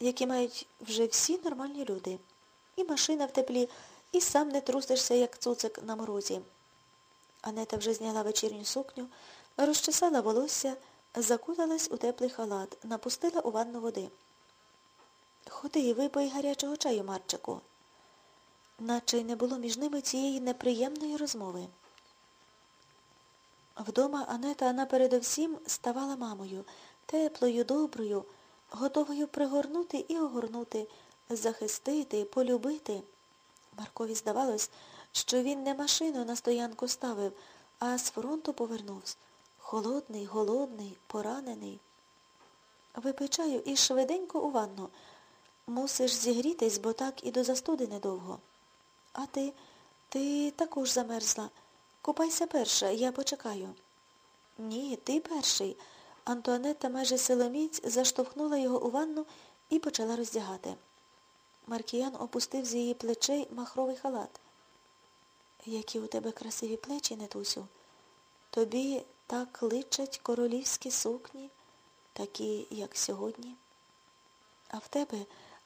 які мають вже всі нормальні люди. І машина в теплі, і сам не трусишся, як цуцик на морозі. Анета вже зняла вечірню сукню, розчесала волосся, закуталась у теплий халат, напустила у ванну води. Ходи і випий гарячого чаю, Марчику. Наче й не було між ними цієї неприємної розмови. Вдома Анета напередовсім ставала мамою, теплою, доброю, готовою пригорнути і огорнути, захистити, полюбити. Маркові здавалось, що він не машину на стоянку ставив, а з фронту повернувся. Холодний, голодний, поранений. Випий чаю і швиденько у ванну. Мусиш зігрітись, бо так і до застуди недовго. А ти, ти також замерзла. Купайся перша, я почекаю. Ні, ти перший. Антуанетта майже силоміць заштовхнула його у ванну і почала роздягати. Маркіян опустив з її плечей махровий халат. Які у тебе красиві плечі, Нетусю. Тобі так личать королівські сукні, такі, як сьогодні. А в тебе,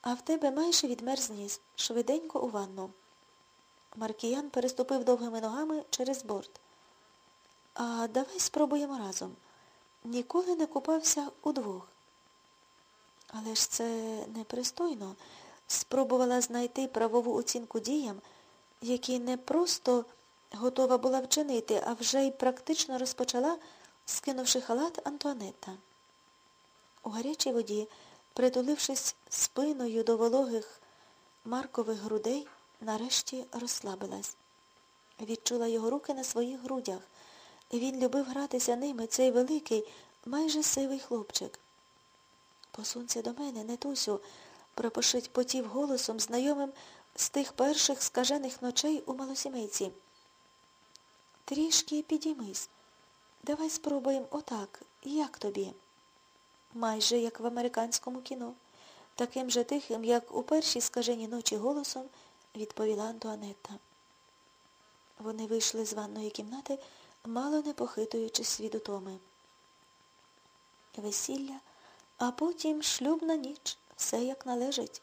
а в тебе майже відмерз ніс, швиденько у ванну. Маркіян переступив довгими ногами через борт. А давай спробуємо разом. Ніколи не купався удвох. Але ж це непристойно. Спробувала знайти правову оцінку діям, які не просто готова була вчинити, а вже й практично розпочала, скинувши халат Антуанетта. У гарячій воді, притулившись спиною до вологих маркових грудей, нарешті розслабилась. Відчула його руки на своїх грудях. Він любив гратися ними, цей великий, майже сивий хлопчик. Посунься до мене, Нетусю, пропошить потів голосом, знайомим з тих перших скажених ночей у малосімейці. Трішки підіймись. Давай спробуємо отак. Як тобі? Майже як в американському кіно. Таким же тихим, як у першій скажені ночі голосом, відповіла Антуанетта. Вони вийшли з ванної кімнати, мало не похитуючись від утоми. Весілля, а потім шлюбна ніч, все як належить.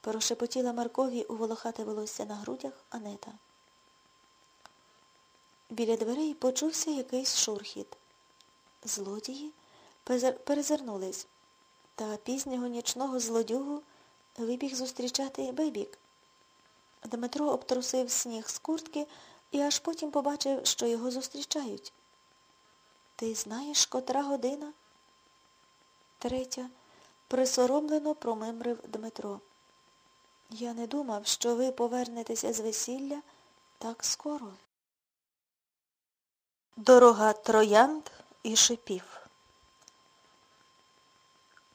Прошепотіла Маркові у волохате волосся на грудях Анета. Біля дверей почувся якийсь шурхіт. Злодії перезирнулись, та пізнього нічного злодюгу вибіг зустрічати бебік. Дмитро обтрусив сніг з куртки і аж потім побачив, що його зустрічають. Ти знаєш, котра година? Третя. Присоромлено промимрив Дмитро. Я не думав, що ви повернетеся з весілля так скоро. Дорога троянд і шипів.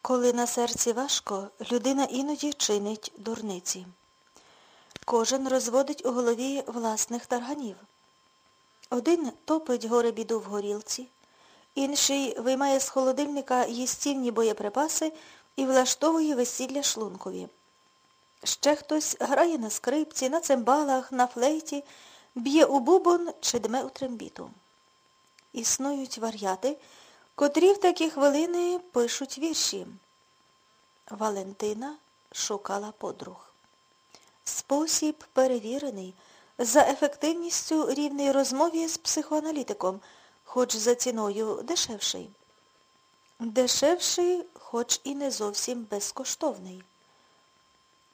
Коли на серці важко, людина іноді чинить дурниці. Кожен розводить у голові власних тарганів. Один топить горе біду в горілці, інший виймає з холодильника їстівні боєприпаси і влаштовує весілля шлункові. Ще хтось грає на скрипці, на цимбалах, на флейті, б'є у бубон чи дме у трембіту. Існують вар'яти, котрі в такі хвилини пишуть вірші. Валентина шукала подруг. Спосіб перевірений, за ефективністю рівний розмові з психоаналітиком, хоч за ціною дешевший. Дешевший, хоч і не зовсім безкоштовний.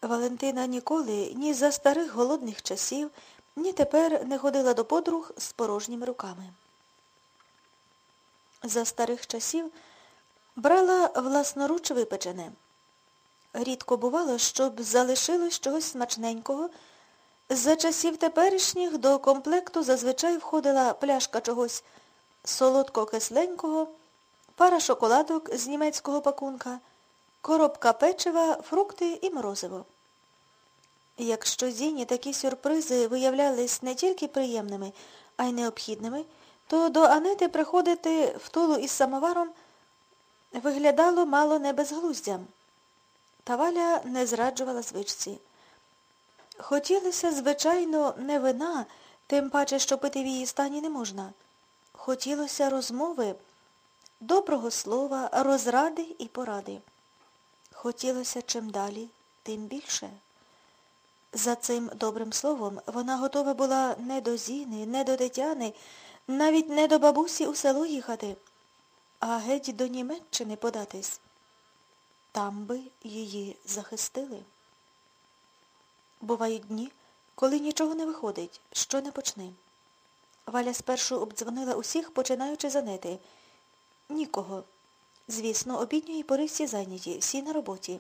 Валентина ніколи ні за старих голодних часів, ні тепер не ходила до подруг з порожніми руками. За старих часів брала власноруч випечене. Рідко бувало, щоб залишилось чогось смачненького. За часів теперішніх до комплекту зазвичай входила пляшка чогось солодко-кисленького, пара шоколадок з німецького пакунка, коробка печива, фрукти і морозиво. Якщо Зіні такі сюрпризи виявлялись не тільки приємними, а й необхідними, то до Анети приходити в тулу із самоваром виглядало мало не безглуздям. Та Валя не зраджувала звичці. Хотілося, звичайно, не вина, тим паче, що пити в її стані не можна. Хотілося розмови, доброго слова, розради і поради. Хотілося чим далі, тим більше. За цим добрим словом вона готова була не до Зіни, не до Тетяни, навіть не до бабусі у село їхати, а геть до Німеччини податись. Там би її захистили. Бувають дні, коли нічого не виходить, що не почни. Валя спершу обдзвонила усіх, починаючи за нети. Нікого. Звісно, обідньої пори всі зайняті, всі на роботі.